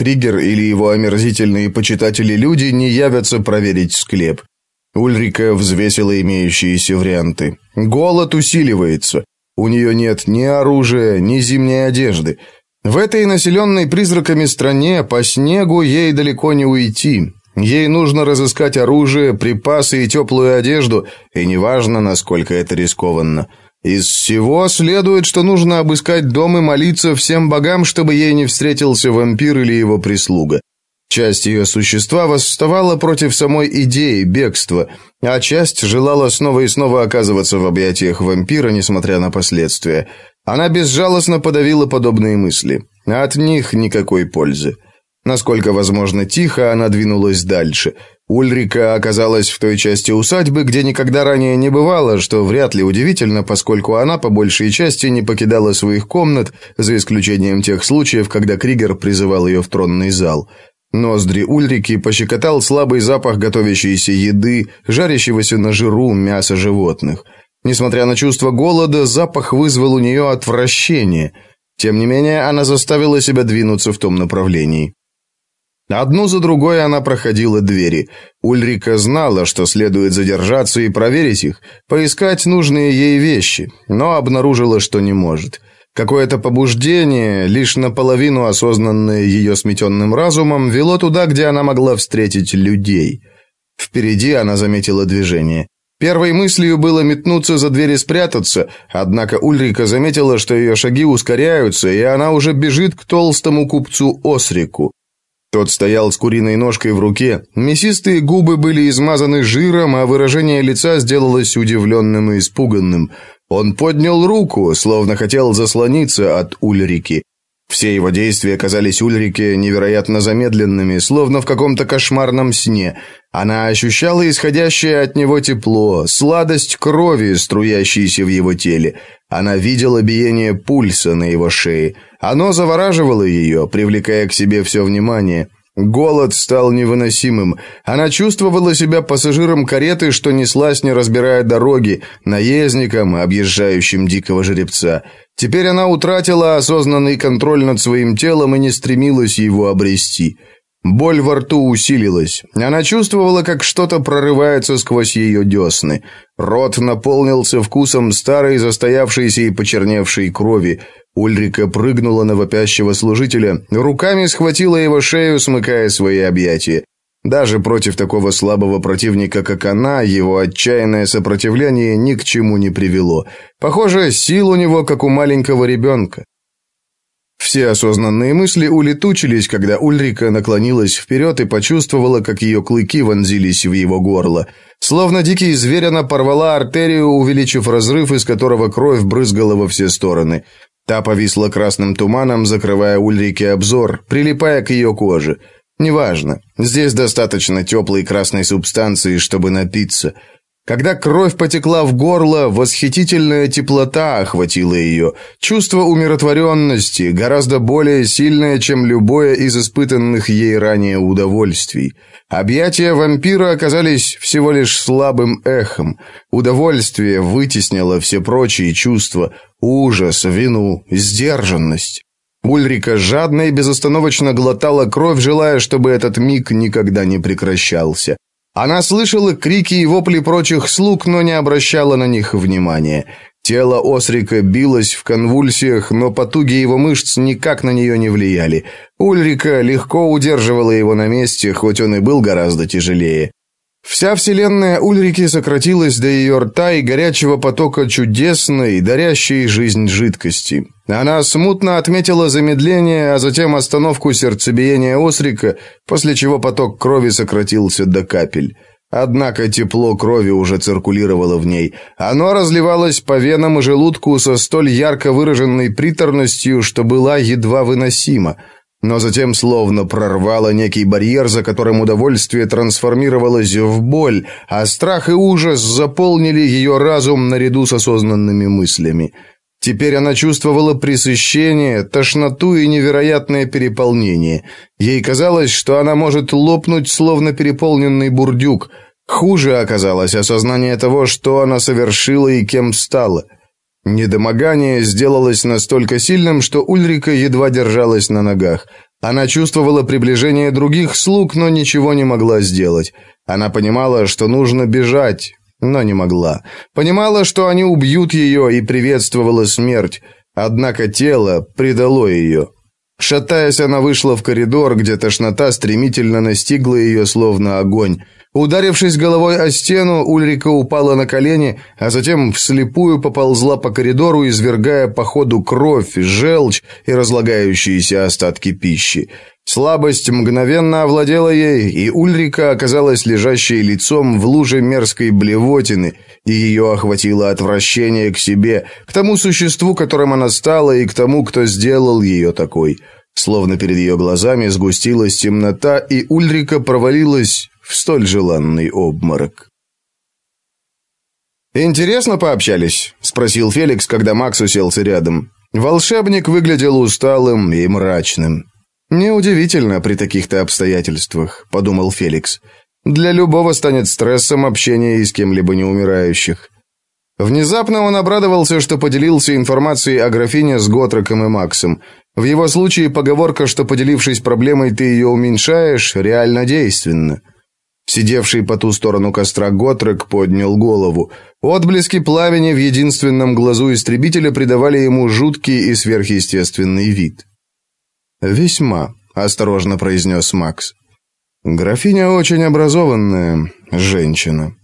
Кригер или его омерзительные почитатели-люди не явятся проверить склеп. Ульрика взвесила имеющиеся варианты. Голод усиливается. У нее нет ни оружия, ни зимней одежды. В этой населенной призраками стране по снегу ей далеко не уйти. Ей нужно разыскать оружие, припасы и теплую одежду, и неважно, насколько это рискованно. Из всего следует, что нужно обыскать дом и молиться всем богам, чтобы ей не встретился вампир или его прислуга. Часть ее существа восставала против самой идеи бегства, а часть желала снова и снова оказываться в объятиях вампира, несмотря на последствия. Она безжалостно подавила подобные мысли. От них никакой пользы. Насколько возможно тихо, она двинулась дальше. Ульрика оказалась в той части усадьбы, где никогда ранее не бывало, что вряд ли удивительно, поскольку она по большей части не покидала своих комнат, за исключением тех случаев, когда Кригер призывал ее в тронный зал. Ноздри Ульрики пощекотал слабый запах готовящейся еды, жарящегося на жиру мяса животных. Несмотря на чувство голода, запах вызвал у нее отвращение. Тем не менее, она заставила себя двинуться в том направлении. Одну за другой она проходила двери. Ульрика знала, что следует задержаться и проверить их, поискать нужные ей вещи, но обнаружила, что не может. Какое-то побуждение, лишь наполовину осознанное ее сметенным разумом, вело туда, где она могла встретить людей. Впереди она заметила движение. Первой мыслью было метнуться за дверь и спрятаться, однако Ульрика заметила, что ее шаги ускоряются, и она уже бежит к толстому купцу Осрику. Тот стоял с куриной ножкой в руке. Мясистые губы были измазаны жиром, а выражение лица сделалось удивленным и испуганным. Он поднял руку, словно хотел заслониться от Ульрики. Все его действия казались Ульрике невероятно замедленными, словно в каком-то кошмарном сне. Она ощущала исходящее от него тепло, сладость крови, струящейся в его теле. Она видела биение пульса на его шее. Оно завораживало ее, привлекая к себе все внимание. Голод стал невыносимым. Она чувствовала себя пассажиром кареты, что неслась, не разбирая дороги, наездником, объезжающим дикого жеребца. Теперь она утратила осознанный контроль над своим телом и не стремилась его обрести. Боль во рту усилилась. Она чувствовала, как что-то прорывается сквозь ее десны. Рот наполнился вкусом старой, застоявшейся и почерневшей крови. Ульрика прыгнула на вопящего служителя, руками схватила его шею, смыкая свои объятия. Даже против такого слабого противника, как она, его отчаянное сопротивление ни к чему не привело. Похоже, сил у него, как у маленького ребенка. Все осознанные мысли улетучились, когда Ульрика наклонилась вперед и почувствовала, как ее клыки вонзились в его горло. Словно дикий зверь она порвала артерию, увеличив разрыв, из которого кровь брызгала во все стороны. Та повисла красным туманом, закрывая Ульрике обзор, прилипая к ее коже. Неважно, здесь достаточно теплой красной субстанции, чтобы напиться. Когда кровь потекла в горло, восхитительная теплота охватила ее. Чувство умиротворенности, гораздо более сильное, чем любое из испытанных ей ранее удовольствий. Объятия вампира оказались всего лишь слабым эхом. Удовольствие вытеснило все прочие чувства – ужас, вину, сдержанность. Ульрика жадно и безостановочно глотала кровь, желая, чтобы этот миг никогда не прекращался. Она слышала крики и вопли прочих слуг, но не обращала на них внимания. Тело Осрика билось в конвульсиях, но потуги его мышц никак на нее не влияли. Ульрика легко удерживала его на месте, хоть он и был гораздо тяжелее. Вся вселенная Ульрики сократилась до ее рта и горячего потока чудесной, дарящей жизнь жидкости. Она смутно отметила замедление, а затем остановку сердцебиения Осрика, после чего поток крови сократился до капель. Однако тепло крови уже циркулировало в ней. Оно разливалось по венам и желудку со столь ярко выраженной приторностью, что была едва выносима но затем словно прорвало некий барьер, за которым удовольствие трансформировалось в боль, а страх и ужас заполнили ее разум наряду с осознанными мыслями. Теперь она чувствовала пресыщение, тошноту и невероятное переполнение. Ей казалось, что она может лопнуть, словно переполненный бурдюк. Хуже оказалось осознание того, что она совершила и кем стала – Недомогание сделалось настолько сильным, что Ульрика едва держалась на ногах. Она чувствовала приближение других слуг, но ничего не могла сделать. Она понимала, что нужно бежать, но не могла. Понимала, что они убьют ее, и приветствовала смерть. Однако тело предало ее. Шатаясь, она вышла в коридор, где тошнота стремительно настигла ее, словно огонь. Ударившись головой о стену, Ульрика упала на колени, а затем вслепую поползла по коридору, извергая по ходу кровь, желчь и разлагающиеся остатки пищи. Слабость мгновенно овладела ей, и Ульрика оказалась лежащей лицом в луже мерзкой блевотины, и ее охватило отвращение к себе, к тому существу, которым она стала, и к тому, кто сделал ее такой. Словно перед ее глазами сгустилась темнота, и Ульрика провалилась в столь желанный обморок. «Интересно пообщались?» – спросил Феликс, когда Макс уселся рядом. Волшебник выглядел усталым и мрачным. «Неудивительно при таких-то обстоятельствах», — подумал Феликс. «Для любого станет стрессом общение с кем-либо неумирающих». Внезапно он обрадовался, что поделился информацией о графине с Готроком и Максом. В его случае поговорка, что поделившись проблемой, ты ее уменьшаешь, реально действенна. Сидевший по ту сторону костра Готрек поднял голову. Отблески пламени в единственном глазу истребителя придавали ему жуткий и сверхъестественный вид. «Весьма», — осторожно произнес Макс. «Графиня очень образованная женщина».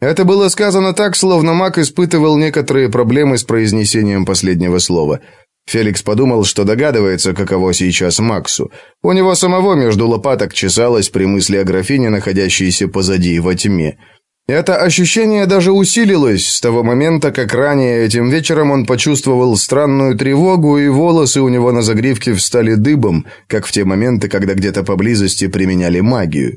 Это было сказано так, словно Мак испытывал некоторые проблемы с произнесением последнего слова. Феликс подумал, что догадывается, каково сейчас Максу. У него самого между лопаток чесалось при мысли о графине, находящейся позади во тьме. Это ощущение даже усилилось с того момента, как ранее этим вечером он почувствовал странную тревогу, и волосы у него на загривке встали дыбом, как в те моменты, когда где-то поблизости применяли магию.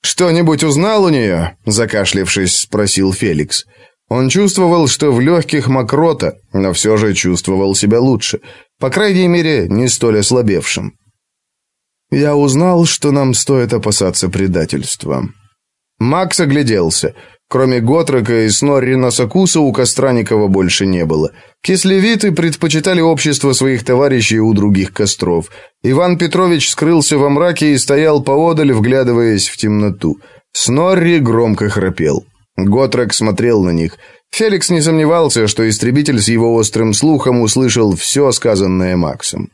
«Что-нибудь узнал у нее?» – закашлившись, спросил Феликс. Он чувствовал, что в легких мокрота, но все же чувствовал себя лучше. По крайней мере, не столь ослабевшим. «Я узнал, что нам стоит опасаться предательства», Макс огляделся. Кроме Готрека и Сноррина Сакуса у Костраникова больше не было. Кислевиты предпочитали общество своих товарищей у других костров. Иван Петрович скрылся во мраке и стоял поодаль, вглядываясь в темноту. Снорри громко храпел. Готрек смотрел на них. Феликс не сомневался, что истребитель с его острым слухом услышал все сказанное Максом.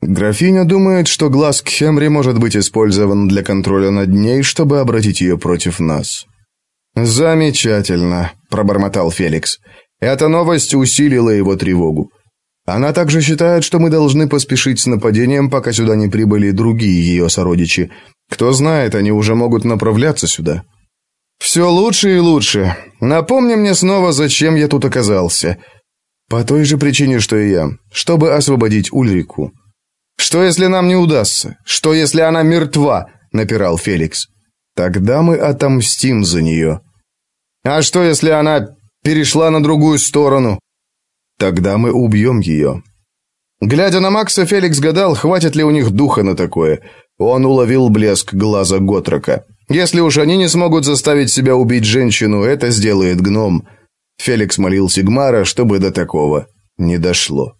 Графиня думает, что глаз Кхемри может быть использован для контроля над ней, чтобы обратить ее против нас. Замечательно, пробормотал Феликс. Эта новость усилила его тревогу. Она также считает, что мы должны поспешить с нападением, пока сюда не прибыли другие ее сородичи. Кто знает, они уже могут направляться сюда. «Все лучше и лучше. Напомни мне снова, зачем я тут оказался. По той же причине, что и я, чтобы освободить Ульрику. Что если нам не удастся? Что если она мертва? напирал Феликс. Тогда мы отомстим за нее». А что если она перешла на другую сторону? Тогда мы убьем ее». Глядя на Макса, Феликс гадал, хватит ли у них духа на такое. Он уловил блеск глаза Готрока. Если уж они не смогут заставить себя убить женщину, это сделает гном. Феликс молил Сигмара, чтобы до такого не дошло.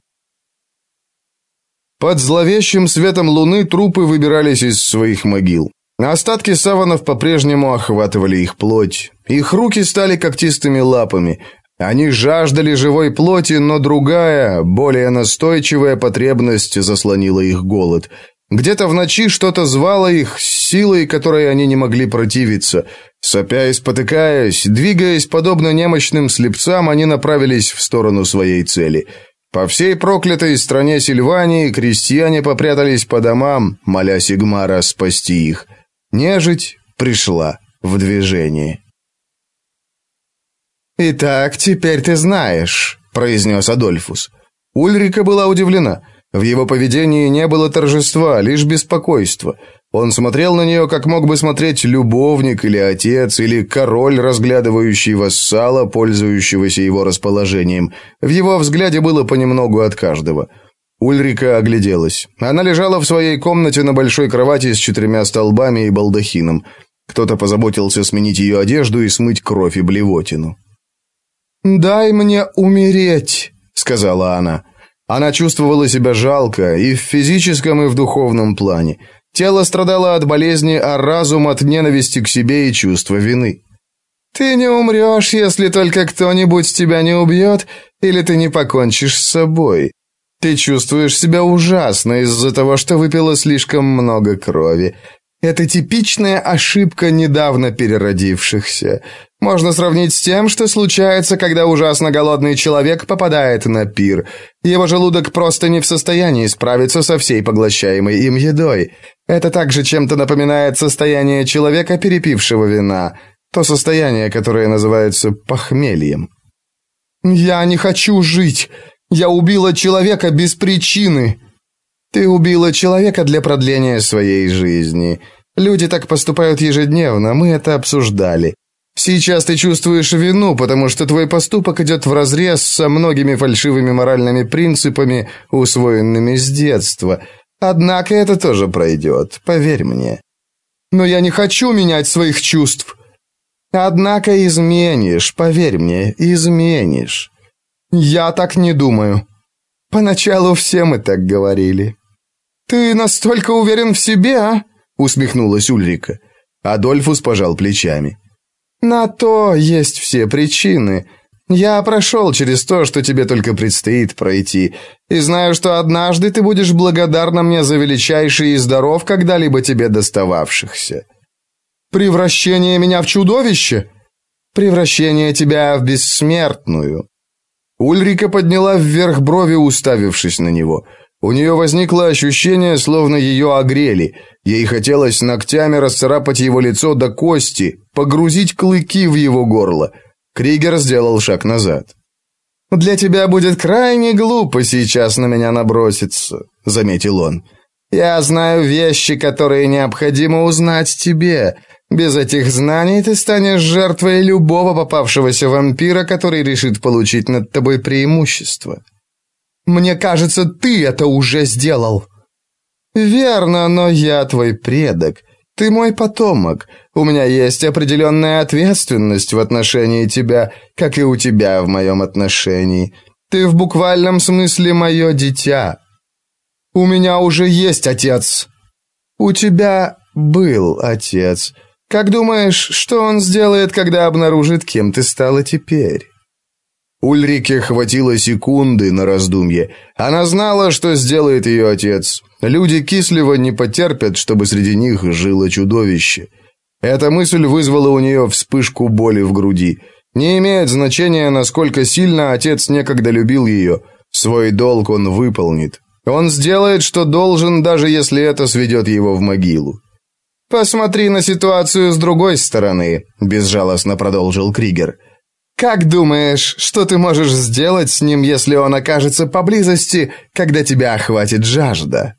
Под зловещим светом луны трупы выбирались из своих могил. Остатки саванов по-прежнему охватывали их плоть. Их руки стали когтистыми лапами. Они жаждали живой плоти, но другая, более настойчивая потребность заслонила их голод. Где-то в ночи что-то звало их с силой, которой они не могли противиться. Сопя и спотыкаясь, двигаясь подобно немощным слепцам, они направились в сторону своей цели – по всей проклятой стране Сильвании крестьяне попрятались по домам, моля Сигмара спасти их. Нежить пришла в движение. «Итак, теперь ты знаешь», — произнес Адольфус. Ульрика была удивлена. В его поведении не было торжества, лишь беспокойство. Он смотрел на нее, как мог бы смотреть любовник или отец, или король, разглядывающий вассала, пользующегося его расположением. В его взгляде было понемногу от каждого. Ульрика огляделась. Она лежала в своей комнате на большой кровати с четырьмя столбами и балдахином. Кто-то позаботился сменить ее одежду и смыть кровь и блевотину. «Дай мне умереть», — сказала она. Она чувствовала себя жалко и в физическом, и в духовном плане. Тело страдало от болезни, а разум от ненависти к себе и чувства вины. «Ты не умрешь, если только кто-нибудь тебя не убьет, или ты не покончишь с собой. Ты чувствуешь себя ужасно из-за того, что выпила слишком много крови. Это типичная ошибка недавно переродившихся. Можно сравнить с тем, что случается, когда ужасно голодный человек попадает на пир. Его желудок просто не в состоянии справиться со всей поглощаемой им едой. Это также чем-то напоминает состояние человека, перепившего вина. То состояние, которое называется похмельем. «Я не хочу жить. Я убила человека без причины», ты убила человека для продления своей жизни. Люди так поступают ежедневно, мы это обсуждали. Сейчас ты чувствуешь вину, потому что твой поступок идет вразрез со многими фальшивыми моральными принципами, усвоенными с детства. Однако это тоже пройдет, поверь мне. Но я не хочу менять своих чувств. Однако изменишь, поверь мне, изменишь. Я так не думаю. Поначалу все мы так говорили. «Ты настолько уверен в себе, а?» — усмехнулась Ульрика. Адольфус пожал плечами. «На то есть все причины. Я прошел через то, что тебе только предстоит пройти, и знаю, что однажды ты будешь благодарна мне за величайший из даров, когда-либо тебе достававшихся. Превращение меня в чудовище? Превращение тебя в бессмертную». Ульрика подняла вверх брови, уставившись на него — у нее возникло ощущение, словно ее огрели. Ей хотелось ногтями расцарапать его лицо до кости, погрузить клыки в его горло. Кригер сделал шаг назад. «Для тебя будет крайне глупо сейчас на меня наброситься», — заметил он. «Я знаю вещи, которые необходимо узнать тебе. Без этих знаний ты станешь жертвой любого попавшегося вампира, который решит получить над тобой преимущество». Мне кажется, ты это уже сделал». «Верно, но я твой предок. Ты мой потомок. У меня есть определенная ответственность в отношении тебя, как и у тебя в моем отношении. Ты в буквальном смысле мое дитя. У меня уже есть отец. У тебя был отец. Как думаешь, что он сделает, когда обнаружит, кем ты стала теперь?» Ульрике хватило секунды на раздумье. Она знала, что сделает ее отец. Люди Кислева не потерпят, чтобы среди них жило чудовище. Эта мысль вызвала у нее вспышку боли в груди. Не имеет значения, насколько сильно отец некогда любил ее. Свой долг он выполнит. Он сделает, что должен, даже если это сведет его в могилу. «Посмотри на ситуацию с другой стороны», – безжалостно продолжил Кригер. Как думаешь, что ты можешь сделать с ним, если он окажется поблизости, когда тебя охватит жажда?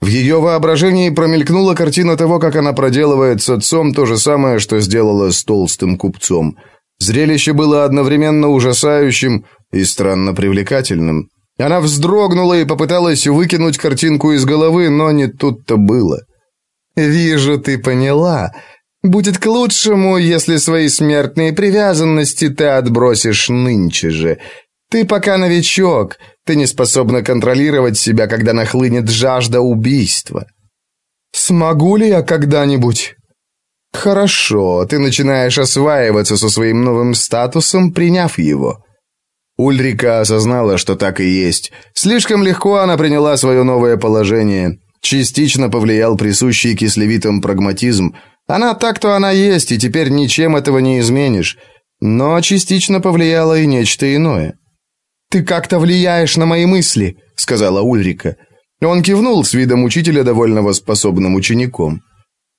В ее воображении промелькнула картина того, как она проделывает с отцом то же самое, что сделала с толстым купцом. Зрелище было одновременно ужасающим и странно привлекательным. Она вздрогнула и попыталась выкинуть картинку из головы, но не тут-то было. «Вижу, ты поняла. Будет к лучшему, если свои смертные привязанности ты отбросишь нынче же. Ты пока новичок, ты не способна контролировать себя, когда нахлынет жажда убийства. Смогу ли я когда-нибудь? Хорошо, ты начинаешь осваиваться со своим новым статусом, приняв его. Ульрика осознала, что так и есть. Слишком легко она приняла свое новое положение. Частично повлиял присущий кислевитам прагматизм – она так-то она есть, и теперь ничем этого не изменишь. Но частично повлияло и нечто иное. «Ты как-то влияешь на мои мысли», — сказала Ульрика. Он кивнул с видом учителя, довольного способным учеником.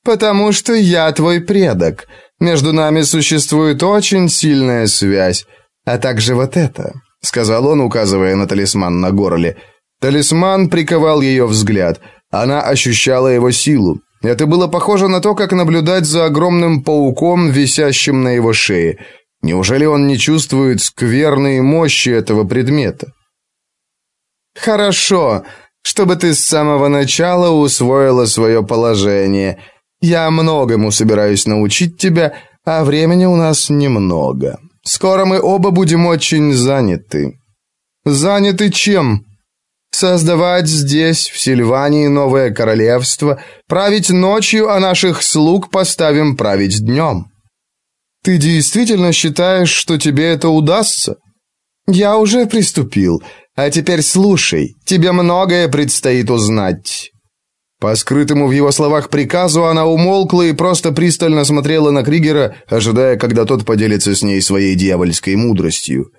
«Потому что я твой предок. Между нами существует очень сильная связь. А также вот это», — сказал он, указывая на талисман на горле. Талисман приковал ее взгляд. Она ощущала его силу. Это было похоже на то, как наблюдать за огромным пауком, висящим на его шее. Неужели он не чувствует скверной мощи этого предмета? «Хорошо, чтобы ты с самого начала усвоила свое положение. Я многому собираюсь научить тебя, а времени у нас немного. Скоро мы оба будем очень заняты». «Заняты чем?» Создавать здесь, в Сильвании, новое королевство, править ночью, а наших слуг поставим править днем. Ты действительно считаешь, что тебе это удастся? Я уже приступил, а теперь слушай, тебе многое предстоит узнать. По скрытому в его словах приказу она умолкла и просто пристально смотрела на Кригера, ожидая, когда тот поделится с ней своей дьявольской мудростью.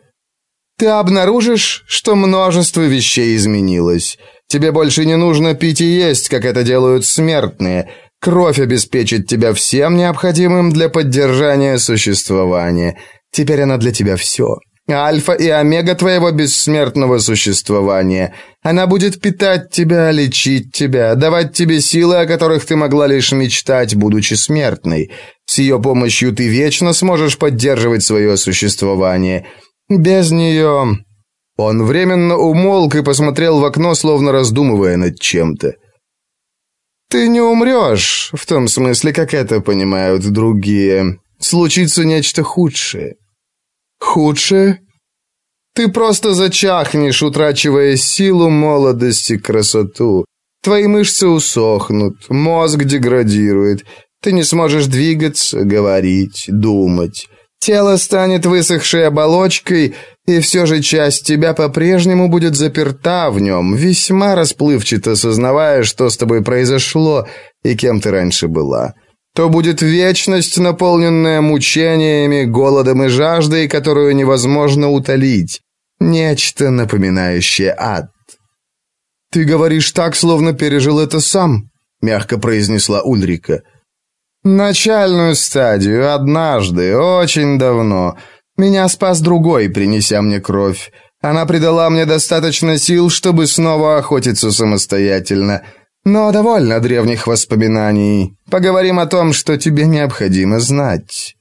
«Ты обнаружишь, что множество вещей изменилось. Тебе больше не нужно пить и есть, как это делают смертные. Кровь обеспечит тебя всем необходимым для поддержания существования. Теперь она для тебя все. Альфа и омега твоего бессмертного существования. Она будет питать тебя, лечить тебя, давать тебе силы, о которых ты могла лишь мечтать, будучи смертной. С ее помощью ты вечно сможешь поддерживать свое существование. Без нее...» Он временно умолк и посмотрел в окно, словно раздумывая над чем-то. «Ты не умрешь, в том смысле, как это понимают другие. Случится нечто худшее». Худшее? Ты просто зачахнешь, утрачивая силу, молодость и красоту. Твои мышцы усохнут, мозг деградирует. Ты не сможешь двигаться, говорить, думать. Тело станет высохшей оболочкой, и все же часть тебя по-прежнему будет заперта в нем, весьма расплывчато сознавая, что с тобой произошло и кем ты раньше была то будет вечность, наполненная мучениями, голодом и жаждой, которую невозможно утолить. Нечто напоминающее ад. «Ты говоришь так, словно пережил это сам», — мягко произнесла Ульрика. «Начальную стадию, однажды, очень давно. Меня спас другой, принеся мне кровь. Она придала мне достаточно сил, чтобы снова охотиться самостоятельно. Но довольно древних воспоминаний. Поговорим о том, что тебе необходимо знать.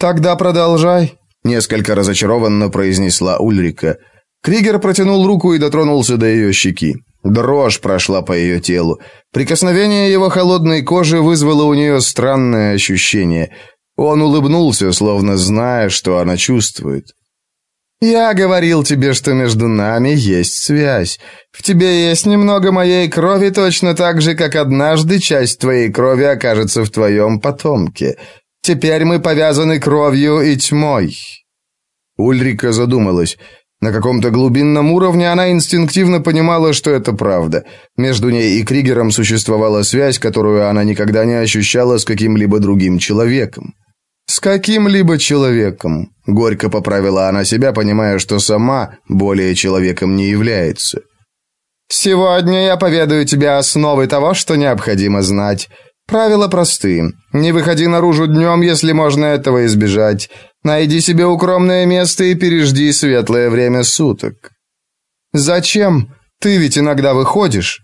Тогда продолжай, несколько разочарованно произнесла Ульрика. Кригер протянул руку и дотронулся до ее щеки. Дрожь прошла по ее телу. Прикосновение его холодной кожи вызвало у нее странное ощущение. Он улыбнулся, словно зная, что она чувствует. «Я говорил тебе, что между нами есть связь. В тебе есть немного моей крови точно так же, как однажды часть твоей крови окажется в твоем потомке. Теперь мы повязаны кровью и тьмой». Ульрика задумалась. На каком-то глубинном уровне она инстинктивно понимала, что это правда. Между ней и Кригером существовала связь, которую она никогда не ощущала с каким-либо другим человеком. «С каким-либо человеком», — горько поправила она себя, понимая, что сама более человеком не является. «Сегодня я поведаю тебе основы того, что необходимо знать. Правила просты. Не выходи наружу днем, если можно этого избежать. Найди себе укромное место и пережди светлое время суток». «Зачем? Ты ведь иногда выходишь».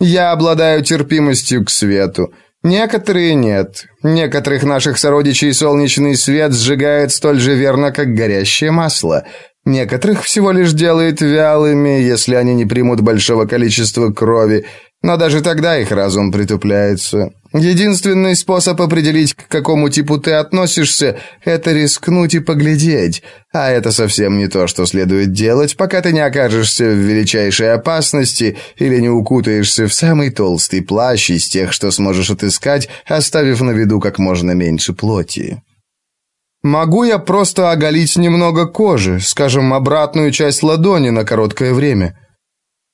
«Я обладаю терпимостью к свету. Некоторые нет. Некоторых наших сородичей солнечный свет сжигает столь же верно, как горящее масло. Некоторых всего лишь делает вялыми, если они не примут большого количества крови, но даже тогда их разум притупляется. Единственный способ определить, к какому типу ты относишься, это рискнуть и поглядеть. А это совсем не то, что следует делать, пока ты не окажешься в величайшей опасности или не укутаешься в самый толстый плащ из тех, что сможешь отыскать, оставив на виду как можно меньше плоти. Могу я просто оголить немного кожи, скажем, обратную часть ладони на короткое время?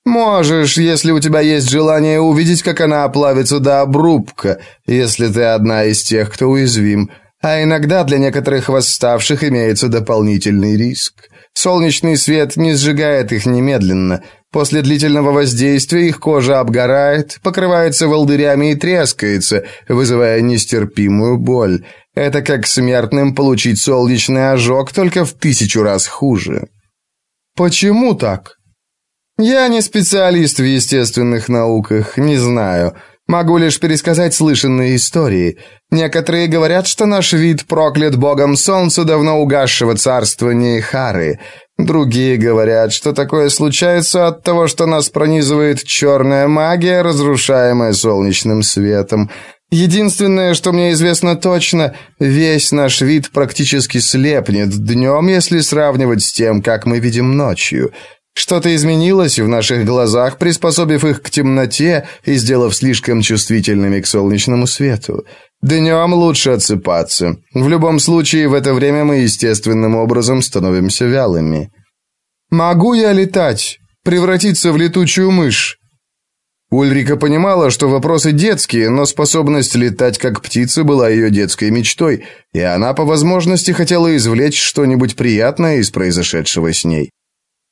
Можешь, если у тебя есть желание увидеть, как она оплавится до обрубка, если ты одна из тех, кто уязвим. А иногда для некоторых восставших имеется дополнительный риск. Солнечный свет не сжигает их немедленно. После длительного воздействия их кожа обгорает, покрывается волдырями и трескается, вызывая нестерпимую боль. Это как смертным получить солнечный ожог, только в тысячу раз хуже. Почему так? Я не специалист в естественных науках, не знаю. Могу лишь пересказать слышанные истории. Некоторые говорят, что наш вид проклят богом солнца давно угасшего царствования Хары. Другие говорят, что такое случается от того, что нас пронизывает черная магия, разрушаемая солнечным светом. Единственное, что мне известно точно, весь наш вид практически слепнет днем, если сравнивать с тем, как мы видим ночью. Что-то изменилось в наших глазах, приспособив их к темноте и сделав слишком чувствительными к солнечному свету. Днем лучше отсыпаться. В любом случае, в это время мы естественным образом становимся вялыми. Могу я летать? Превратиться в летучую мышь? Ульрика понимала, что вопросы детские, но способность летать как птица была ее детской мечтой, и она по возможности хотела извлечь что-нибудь приятное из произошедшего с ней.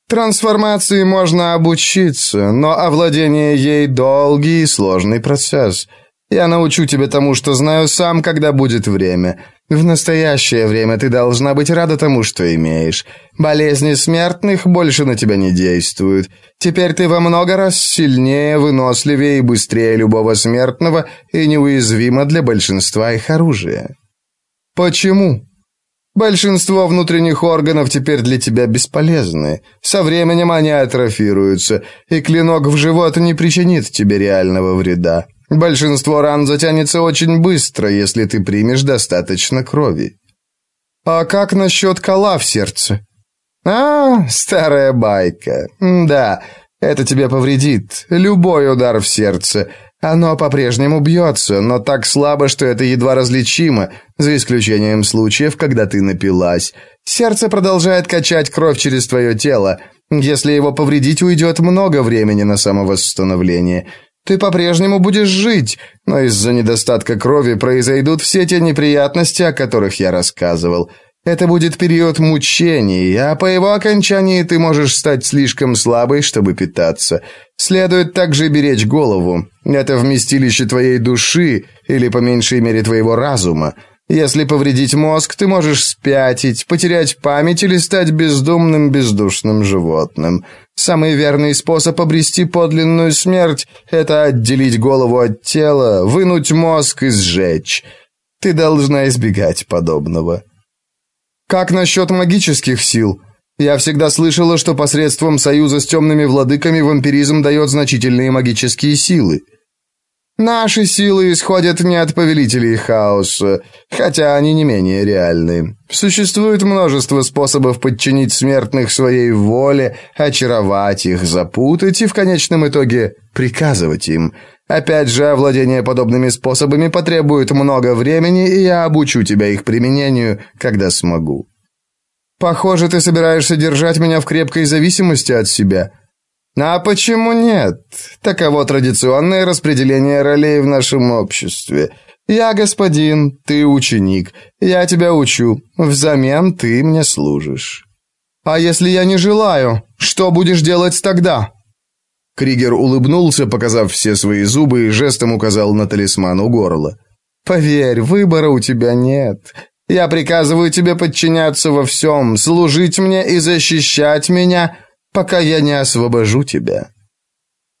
Трансформации можно обучиться, но овладение ей долгий и сложный процесс. Я научу тебя тому, что знаю сам, когда будет время. В настоящее время ты должна быть рада тому, что имеешь. Болезни смертных больше на тебя не действуют. Теперь ты во много раз сильнее, выносливее и быстрее любого смертного и неуязвима для большинства их оружия. Почему? Большинство внутренних органов теперь для тебя бесполезны. Со временем они атрофируются, и клинок в живот не причинит тебе реального вреда. Большинство ран затянется очень быстро, если ты примешь достаточно крови. А как насчет кола в сердце? А, старая байка. Да, это тебе повредит. Любой удар в сердце. Оно по-прежнему бьется, но так слабо, что это едва различимо, за исключением случаев, когда ты напилась. Сердце продолжает качать кровь через твое тело. Если его повредить, уйдет много времени на самовосстановление. Ты по-прежнему будешь жить, но из-за недостатка крови произойдут все те неприятности, о которых я рассказывал. Это будет период мучений, а по его окончании ты можешь стать слишком слабой, чтобы питаться. Следует также беречь голову. Это вместилище твоей души или по меньшей мере твоего разума. Если повредить мозг, ты можешь спятить, потерять память или стать бездумным бездушным животным. Самый верный способ обрести подлинную смерть это отделить голову от тела, вынуть мозг и сжечь. Ты должна избегать подобного. Как насчет магических сил? Я всегда слышала, что посредством союза с темными владыками вампиризм дает значительные магические силы. Наши силы исходят не от повелителей хаоса, хотя они не менее реальны. Существует множество способов подчинить смертных своей воле, очаровать их, запутать и в конечном итоге приказывать им. Опять же, овладение подобными способами потребует много времени, и я обучу тебя их применению, когда смогу. Похоже, ты собираешься держать меня в крепкой зависимости от себя. А почему нет? Таково традиционное распределение ролей в нашем обществе. Я господин, ты ученик. Я тебя учу. Взамен ты мне служишь. А если я не желаю, что будешь делать тогда? Кригер улыбнулся, показав все свои зубы и жестом указал на талисман у горла. Поверь, выбора у тебя нет. Я приказываю тебе подчиняться во всем, служить мне и защищать меня пока я не освобожу тебя».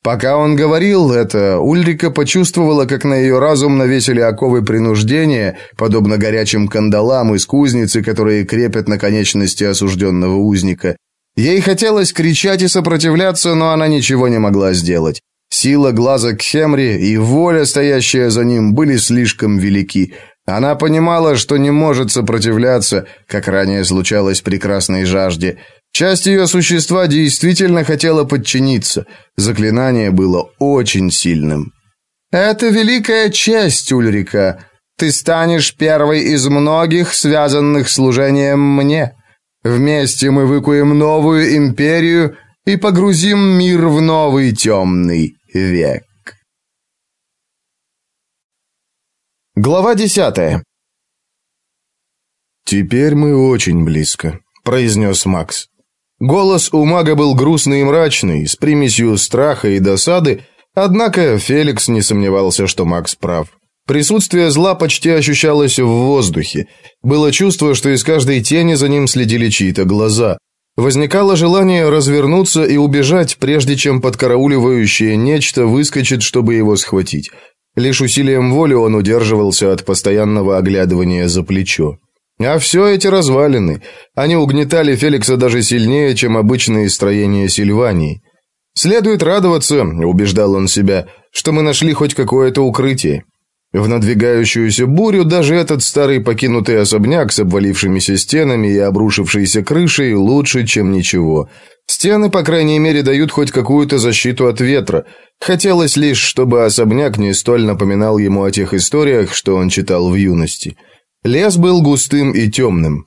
Пока он говорил это, Ульрика почувствовала, как на ее разум навесили оковы принуждения, подобно горячим кандалам из кузницы, которые крепят на конечности осужденного узника. Ей хотелось кричать и сопротивляться, но она ничего не могла сделать. Сила глаза Кхемри и воля, стоящая за ним, были слишком велики. Она понимала, что не может сопротивляться, как ранее случалось при красной жажде – Часть ее существа действительно хотела подчиниться. Заклинание было очень сильным. «Это великая честь, Ульрика. Ты станешь первой из многих, связанных служением мне. Вместе мы выкуем новую империю и погрузим мир в новый темный век». Глава десятая. «Теперь мы очень близко», — произнес Макс. Голос у мага был грустный и мрачный, с примесью страха и досады, однако Феликс не сомневался, что Макс прав. Присутствие зла почти ощущалось в воздухе. Было чувство, что из каждой тени за ним следили чьи-то глаза. Возникало желание развернуться и убежать, прежде чем подкарауливающее нечто выскочит, чтобы его схватить. Лишь усилием воли он удерживался от постоянного оглядывания за плечо. А все эти развалины, они угнетали Феликса даже сильнее, чем обычные строения Сильвании. Следует радоваться, убеждал он себя, что мы нашли хоть какое-то укрытие. В надвигающуюся бурю даже этот старый покинутый особняк с обвалившимися стенами и обрушившейся крышей лучше, чем ничего. Стены, по крайней мере, дают хоть какую-то защиту от ветра. Хотелось лишь, чтобы особняк не столь напоминал ему о тех историях, что он читал в юности. Лес был густым и темным.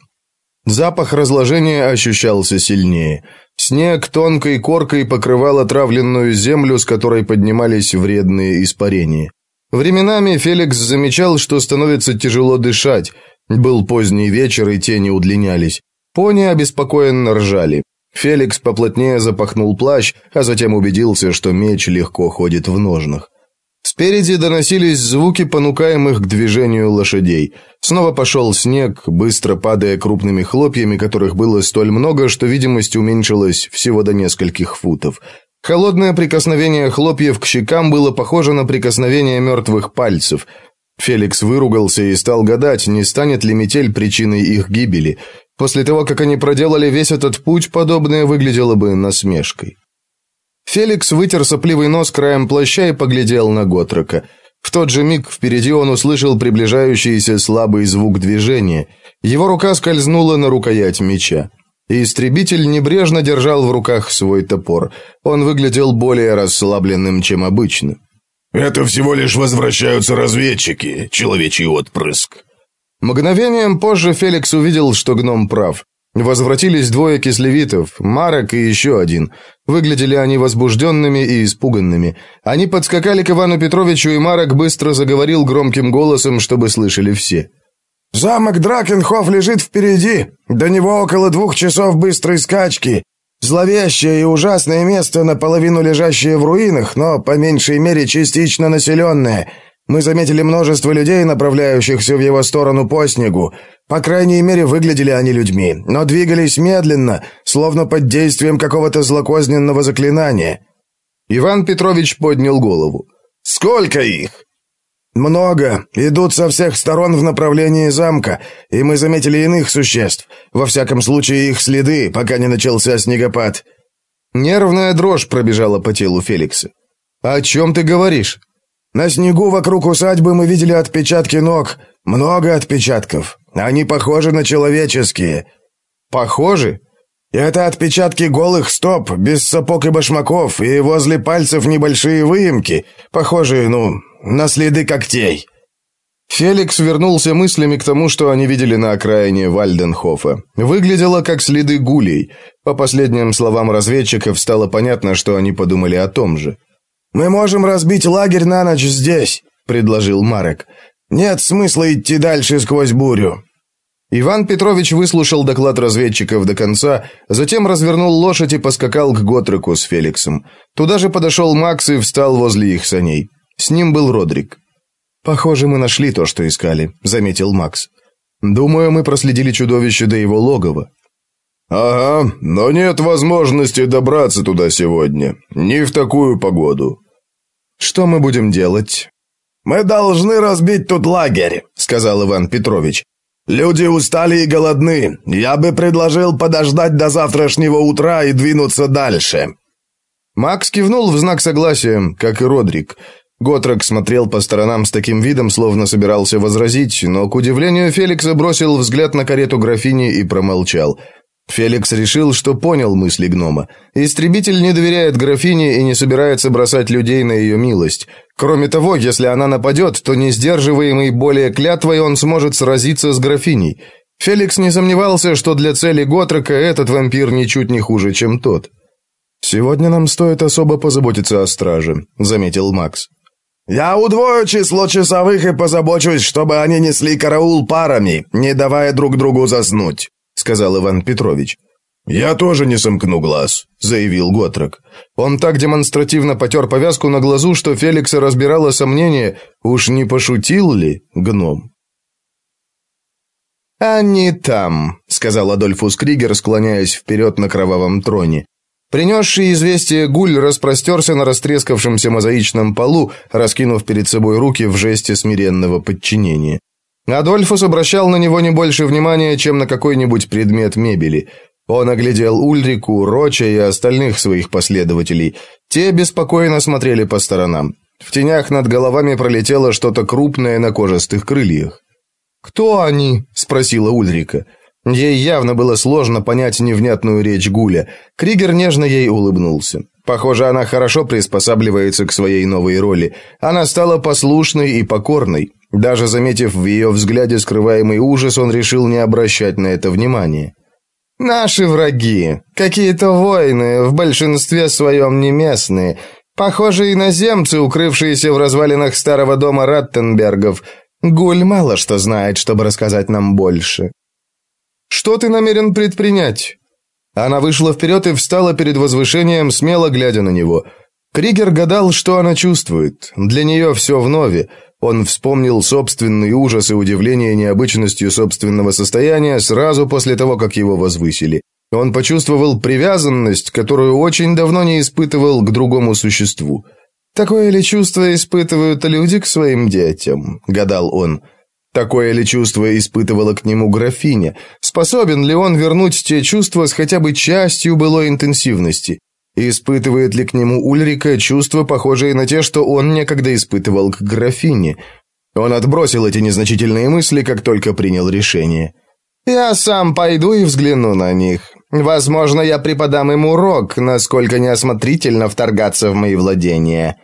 Запах разложения ощущался сильнее. Снег тонкой коркой покрывал отравленную землю, с которой поднимались вредные испарения. Временами Феликс замечал, что становится тяжело дышать. Был поздний вечер, и тени удлинялись. Пони обеспокоенно ржали. Феликс поплотнее запахнул плащ, а затем убедился, что меч легко ходит в ножнах. Спереди доносились звуки понукаемых к движению лошадей. Снова пошел снег, быстро падая крупными хлопьями, которых было столь много, что видимость уменьшилась всего до нескольких футов. Холодное прикосновение хлопьев к щекам было похоже на прикосновение мертвых пальцев. Феликс выругался и стал гадать, не станет ли метель причиной их гибели. После того, как они проделали весь этот путь, подобное выглядело бы насмешкой. Феликс вытер сопливый нос краем плаща и поглядел на Готрока. В тот же миг впереди он услышал приближающийся слабый звук движения. Его рука скользнула на рукоять меча истребитель небрежно держал в руках свой топор. Он выглядел более расслабленным, чем обычно. «Это всего лишь возвращаются разведчики, человечий отпрыск». Мгновением позже Феликс увидел, что гном прав. Возвратились двое кислевитов, Марок и еще один. Выглядели они возбужденными и испуганными. Они подскакали к Ивану Петровичу, и Марок быстро заговорил громким голосом, чтобы слышали все. Замок Дракенхоф лежит впереди. До него около двух часов быстрой скачки. Зловещее и ужасное место, наполовину лежащее в руинах, но по меньшей мере частично населенное. Мы заметили множество людей, направляющихся в его сторону по снегу. По крайней мере, выглядели они людьми, но двигались медленно, словно под действием какого-то злокозненного заклинания. Иван Петрович поднял голову. «Сколько их?» «Много. Идут со всех сторон в направлении замка, и мы заметили иных существ. Во всяком случае, их следы, пока не начался снегопад». Нервная дрожь пробежала по телу Феликса. «О чем ты говоришь?» «На снегу вокруг усадьбы мы видели отпечатки ног. Много отпечатков. Они похожи на человеческие». «Похожи?» «Это отпечатки голых стоп, без сапог и башмаков, и возле пальцев небольшие выемки, похожие, ну, на следы когтей». Феликс вернулся мыслями к тому, что они видели на окраине Вальденхофа. Выглядело как следы гулей. По последним словам разведчиков стало понятно, что они подумали о том же. «Мы можем разбить лагерь на ночь здесь», — предложил Марек. «Нет смысла идти дальше сквозь бурю». Иван Петрович выслушал доклад разведчиков до конца, затем развернул лошадь и поскакал к Готреку с Феликсом. Туда же подошел Макс и встал возле их саней. С ним был Родрик. «Похоже, мы нашли то, что искали», — заметил Макс. «Думаю, мы проследили чудовище до его логова». «Ага, но нет возможности добраться туда сегодня. Не в такую погоду». «Что мы будем делать?» «Мы должны разбить тут лагерь», — сказал Иван Петрович. «Люди устали и голодны. Я бы предложил подождать до завтрашнего утра и двинуться дальше». Макс кивнул в знак согласия, как и Родрик. Готрок смотрел по сторонам с таким видом, словно собирался возразить, но, к удивлению Феликса, бросил взгляд на карету графини и промолчал. Феликс решил, что понял мысли гнома. Истребитель не доверяет графине и не собирается бросать людей на ее милость. Кроме того, если она нападет, то не сдерживаемый более клятвой он сможет сразиться с графиней. Феликс не сомневался, что для цели Готрока этот вампир ничуть не хуже, чем тот. «Сегодня нам стоит особо позаботиться о страже», — заметил Макс. «Я удвою число часовых и позабочусь, чтобы они несли караул парами, не давая друг другу заснуть», — сказал Иван Петрович. «Я тоже не сомкну глаз», — заявил Готрок. Он так демонстративно потер повязку на глазу, что Феликса разбирало сомнение, уж не пошутил ли гном. «Они там», — сказал Адольфус Кригер, склоняясь вперед на кровавом троне. Принесший известие гуль распростерся на растрескавшемся мозаичном полу, раскинув перед собой руки в жесте смиренного подчинения. Адольфус обращал на него не больше внимания, чем на какой-нибудь предмет мебели. Он оглядел Ульрику, Роча и остальных своих последователей. Те беспокойно смотрели по сторонам. В тенях над головами пролетело что-то крупное на кожистых крыльях. «Кто они?» – спросила Ульрика. Ей явно было сложно понять невнятную речь Гуля. Кригер нежно ей улыбнулся. Похоже, она хорошо приспосабливается к своей новой роли. Она стала послушной и покорной. Даже заметив в ее взгляде скрываемый ужас, он решил не обращать на это внимания. «Наши враги. Какие-то воины, в большинстве своем не местные. Похоже, иноземцы, укрывшиеся в развалинах старого дома Раттенбергов. Гуль мало что знает, чтобы рассказать нам больше». «Что ты намерен предпринять?» Она вышла вперед и встала перед возвышением, смело глядя на него. Кригер гадал, что она чувствует. Для нее все вновь. Он вспомнил собственный ужас и удивление необычностью собственного состояния сразу после того, как его возвысили. Он почувствовал привязанность, которую очень давно не испытывал к другому существу. «Такое ли чувство испытывают люди к своим детям?» – гадал он. Такое ли чувство испытывала к нему графиня? Способен ли он вернуть те чувства с хотя бы частью былой интенсивности? Испытывает ли к нему Ульрика чувства, похожие на те, что он некогда испытывал к графине? Он отбросил эти незначительные мысли, как только принял решение. «Я сам пойду и взгляну на них. Возможно, я преподам им урок, насколько неосмотрительно вторгаться в мои владения».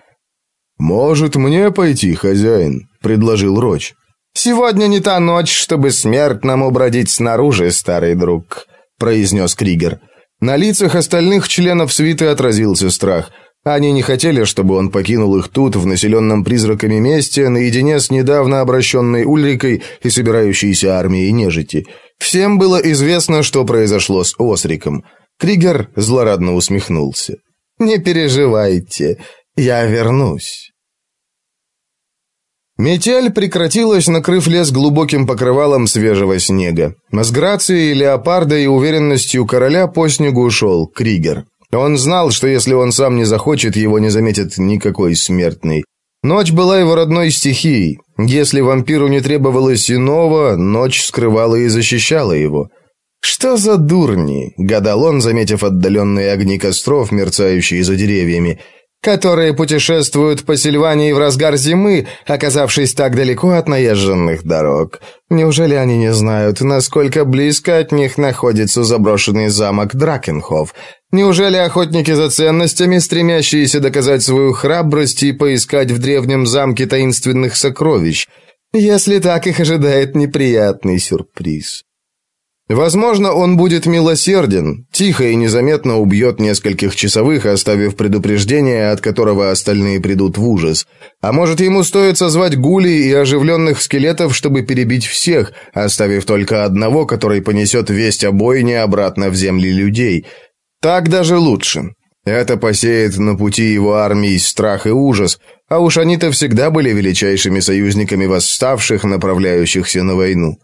«Может, мне пойти, хозяин?» – предложил Роч. «Сегодня не та ночь, чтобы смертному бродить снаружи, старый друг», — произнес Кригер. На лицах остальных членов свиты отразился страх. Они не хотели, чтобы он покинул их тут, в населенном призраками месте, наедине с недавно обращенной Ульрикой и собирающейся армией нежити. Всем было известно, что произошло с Осриком. Кригер злорадно усмехнулся. «Не переживайте, я вернусь». Метель прекратилась, накрыв лес глубоким покрывалом свежего снега. С грацией леопарда и уверенностью короля по снегу ушел Кригер. Он знал, что если он сам не захочет, его не заметит никакой смертный. Ночь была его родной стихией. Если вампиру не требовалось иного, ночь скрывала и защищала его. «Что за дурни?» — гадал он, заметив отдаленные огни костров, мерцающие за деревьями — которые путешествуют по Сильвании в разгар зимы, оказавшись так далеко от наезженных дорог. Неужели они не знают, насколько близко от них находится заброшенный замок Дракенхоф? Неужели охотники за ценностями, стремящиеся доказать свою храбрость и поискать в древнем замке таинственных сокровищ? Если так, их ожидает неприятный сюрприз. Возможно, он будет милосерден, тихо и незаметно убьет нескольких часовых, оставив предупреждение, от которого остальные придут в ужас. А может, ему стоит созвать гули и оживленных скелетов, чтобы перебить всех, оставив только одного, который понесет весть о бойне обратно в земли людей. Так даже лучше. Это посеет на пути его армии страх и ужас, а уж они-то всегда были величайшими союзниками восставших, направляющихся на войну.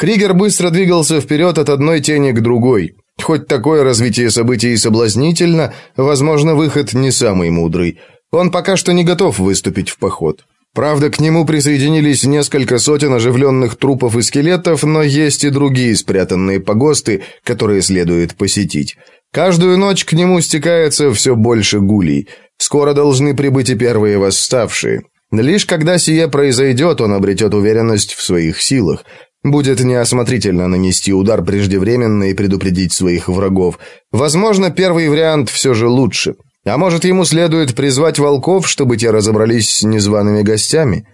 Кригер быстро двигался вперед от одной тени к другой. Хоть такое развитие событий соблазнительно, возможно, выход не самый мудрый. Он пока что не готов выступить в поход. Правда, к нему присоединились несколько сотен оживленных трупов и скелетов, но есть и другие спрятанные погосты, которые следует посетить. Каждую ночь к нему стекается все больше гулей. Скоро должны прибыть и первые восставшие. Лишь когда сие произойдет, он обретет уверенность в своих силах. Будет неосмотрительно нанести удар преждевременно и предупредить своих врагов. Возможно, первый вариант все же лучше. А может, ему следует призвать волков, чтобы те разобрались с незваными гостями?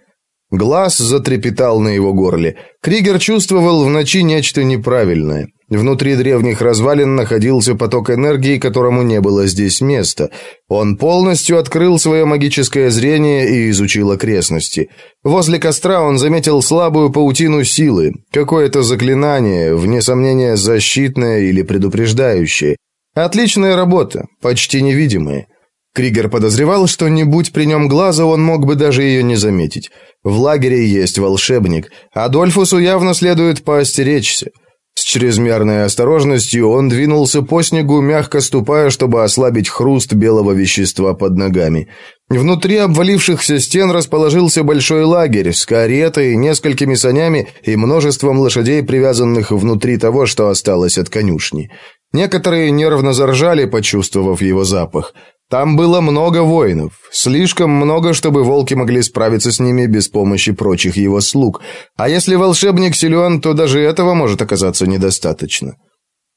Глаз затрепетал на его горле. Кригер чувствовал в ночи нечто неправильное. Внутри древних развалин находился поток энергии, которому не было здесь места. Он полностью открыл свое магическое зрение и изучил окрестности. Возле костра он заметил слабую паутину силы, какое-то заклинание, вне сомнения защитное или предупреждающее. Отличная работа, почти невидимая. Кригер подозревал, что не будь при нем глаза, он мог бы даже ее не заметить. В лагере есть волшебник, Адольфусу явно следует поостеречься. С чрезмерной осторожностью он двинулся по снегу, мягко ступая, чтобы ослабить хруст белого вещества под ногами. Внутри обвалившихся стен расположился большой лагерь с каретой, несколькими санями и множеством лошадей, привязанных внутри того, что осталось от конюшни. Некоторые нервно заржали, почувствовав его запах. Там было много воинов, слишком много, чтобы волки могли справиться с ними без помощи прочих его слуг. А если волшебник силен, то даже этого может оказаться недостаточно.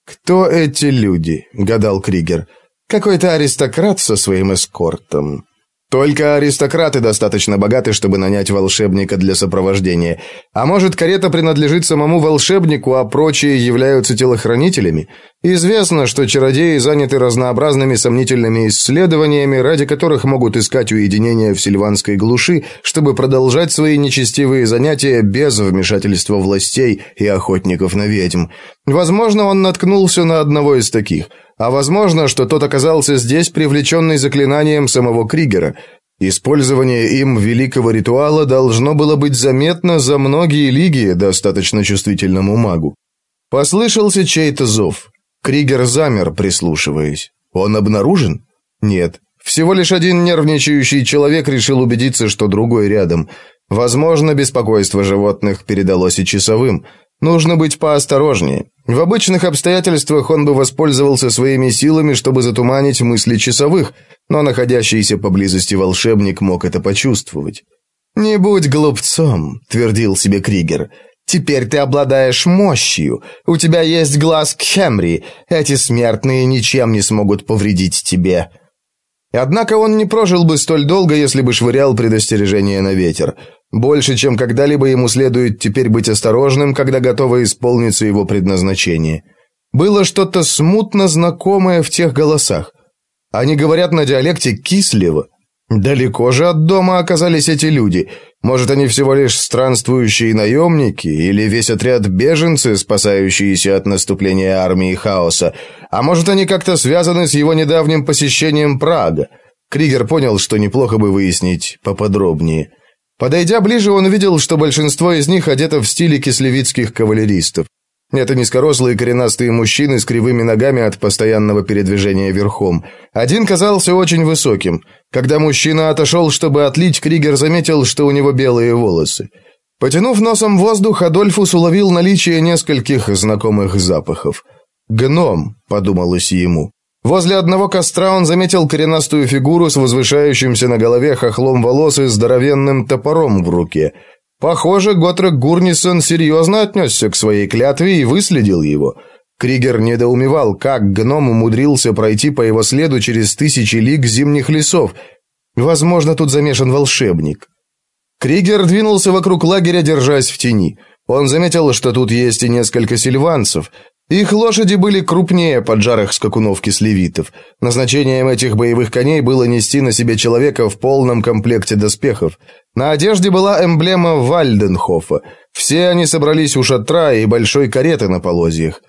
«Кто эти люди?» — гадал Кригер. «Какой-то аристократ со своим эскортом. Только аристократы достаточно богаты, чтобы нанять волшебника для сопровождения. А может, карета принадлежит самому волшебнику, а прочие являются телохранителями? Известно, что чародеи заняты разнообразными сомнительными исследованиями, ради которых могут искать уединение в сильванской глуши, чтобы продолжать свои нечестивые занятия без вмешательства властей и охотников на ведьм. Возможно, он наткнулся на одного из таких – а возможно, что тот оказался здесь, привлеченный заклинанием самого Кригера. Использование им великого ритуала должно было быть заметно за многие лиги достаточно чувствительному магу. Послышался чей-то зов. Кригер замер, прислушиваясь. Он обнаружен? Нет. Всего лишь один нервничающий человек решил убедиться, что другой рядом. Возможно, беспокойство животных передалось и часовым. Нужно быть поосторожнее. В обычных обстоятельствах он бы воспользовался своими силами, чтобы затуманить мысли часовых, но находящийся поблизости волшебник мог это почувствовать. «Не будь глупцом», — твердил себе Кригер. «Теперь ты обладаешь мощью. У тебя есть глаз Кхемри. Эти смертные ничем не смогут повредить тебе». Однако он не прожил бы столь долго, если бы швырял предостережение на ветер. Больше, чем когда-либо ему следует теперь быть осторожным, когда готово исполниться его предназначение. Было что-то смутно знакомое в тех голосах. Они говорят на диалекте Кислева. Далеко же от дома оказались эти люди. Может, они всего лишь странствующие наемники или весь отряд беженцы, спасающиеся от наступления армии хаоса. А может, они как-то связаны с его недавним посещением Прага. Кригер понял, что неплохо бы выяснить поподробнее. Подойдя ближе, он увидел, что большинство из них одето в стиле кислевицких кавалеристов. Это низкорослые коренастые мужчины с кривыми ногами от постоянного передвижения верхом. Один казался очень высоким. Когда мужчина отошел, чтобы отлить, Кригер заметил, что у него белые волосы. Потянув носом воздух, Адольфус уловил наличие нескольких знакомых запахов. «Гном», — подумалось ему. Возле одного костра он заметил коренастую фигуру с возвышающимся на голове хохлом волос и здоровенным топором в руке. Похоже, Готрек Гурнисон серьезно отнесся к своей клятве и выследил его. Кригер недоумевал, как гном умудрился пройти по его следу через тысячи лиг зимних лесов. Возможно, тут замешан волшебник. Кригер двинулся вокруг лагеря, держась в тени. Он заметил, что тут есть и несколько сильванцев. Их лошади были крупнее поджарых скакунов кислевитов. Назначением этих боевых коней было нести на себе человека в полном комплекте доспехов. На одежде была эмблема Вальденхофа. Все они собрались у шатра и большой кареты на полозьях.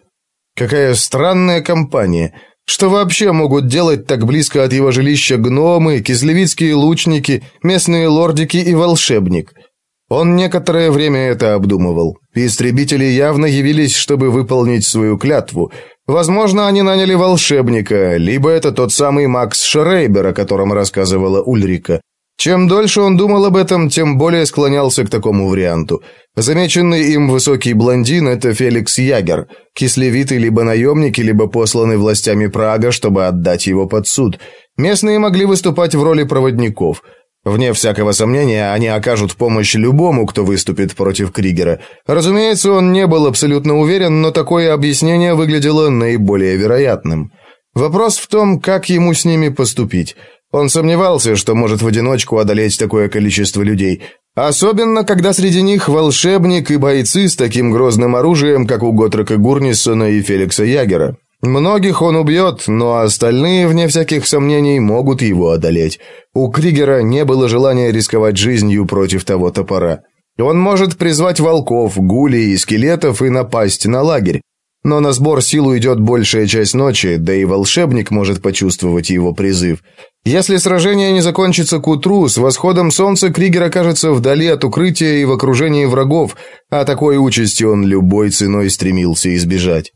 Какая странная компания. Что вообще могут делать так близко от его жилища гномы, кислевицкие лучники, местные лордики и волшебник – он некоторое время это обдумывал. Истребители явно явились, чтобы выполнить свою клятву. Возможно, они наняли волшебника, либо это тот самый Макс Шрейбер, о котором рассказывала Ульрика. Чем дольше он думал об этом, тем более склонялся к такому варианту. Замеченный им высокий блондин – это Феликс Ягер, кислевитый либо наемник, либо посланный властями Прага, чтобы отдать его под суд. Местные могли выступать в роли проводников – Вне всякого сомнения, они окажут помощь любому, кто выступит против Кригера. Разумеется, он не был абсолютно уверен, но такое объяснение выглядело наиболее вероятным. Вопрос в том, как ему с ними поступить. Он сомневался, что может в одиночку одолеть такое количество людей, особенно когда среди них волшебник и бойцы с таким грозным оружием, как у Готрека Гурнисона и Феликса Ягера. Многих он убьет, но остальные, вне всяких сомнений, могут его одолеть. У Кригера не было желания рисковать жизнью против того топора. Он может призвать волков, гулей и скелетов и напасть на лагерь. Но на сбор сил уйдет большая часть ночи, да и волшебник может почувствовать его призыв. Если сражение не закончится к утру, с восходом солнца Кригер окажется вдали от укрытия и в окружении врагов, а такой участи он любой ценой стремился избежать.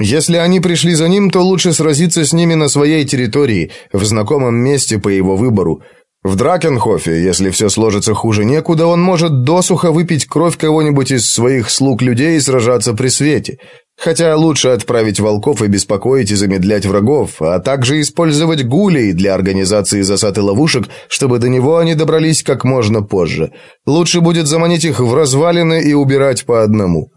Если они пришли за ним, то лучше сразиться с ними на своей территории, в знакомом месте по его выбору. В Дракенхофе, если все сложится хуже некуда, он может досуха выпить кровь кого-нибудь из своих слуг людей и сражаться при свете. Хотя лучше отправить волков и беспокоить и замедлять врагов, а также использовать гулей для организации засад и ловушек, чтобы до него они добрались как можно позже. Лучше будет заманить их в развалины и убирать по одному.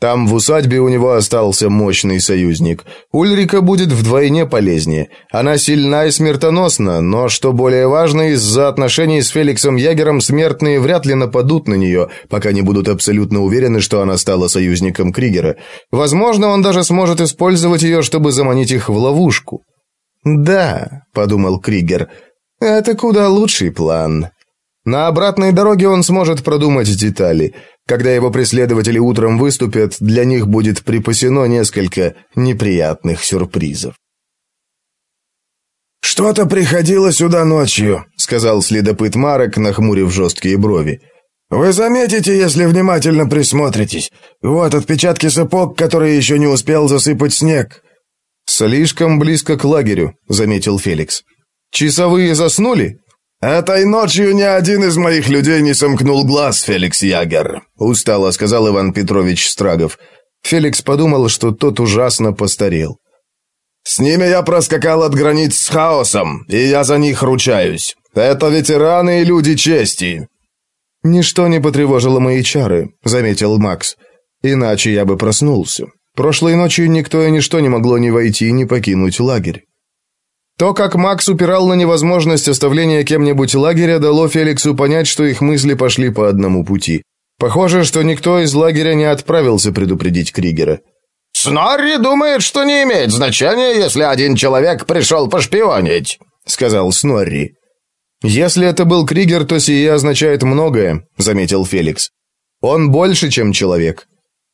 Там в усадьбе у него остался мощный союзник. Ульрика будет вдвойне полезнее. Она сильна и смертоносна, но, что более важно, из-за отношений с Феликсом Ягером смертные вряд ли нападут на нее, пока не будут абсолютно уверены, что она стала союзником Кригера. Возможно, он даже сможет использовать ее, чтобы заманить их в ловушку. «Да», — подумал Кригер, — «это куда лучший план». На обратной дороге он сможет продумать детали. Когда его преследователи утром выступят, для них будет припасено несколько неприятных сюрпризов. «Что-то приходило сюда ночью», — сказал следопыт Марек, нахмурив жесткие брови. «Вы заметите, если внимательно присмотритесь. Вот отпечатки сапог, которые еще не успел засыпать снег». «Слишком близко к лагерю», — заметил Феликс. «Часовые заснули?» «Этой ночью ни один из моих людей не сомкнул глаз, Феликс Ягер», — устало сказал Иван Петрович Страгов. Феликс подумал, что тот ужасно постарел. «С ними я проскакал от границ с хаосом, и я за них ручаюсь. Это ветераны и люди чести». «Ничто не потревожило мои чары», — заметил Макс. «Иначе я бы проснулся. Прошлой ночью никто и ничто не могло ни войти, ни покинуть лагерь». То, как Макс упирал на невозможность оставления кем-нибудь лагеря, дало Феликсу понять, что их мысли пошли по одному пути. Похоже, что никто из лагеря не отправился предупредить Кригера. «Снорри думает, что не имеет значения, если один человек пришел пошпионить», — сказал Снорри. «Если это был Кригер, то сие означает многое», — заметил Феликс. «Он больше, чем человек».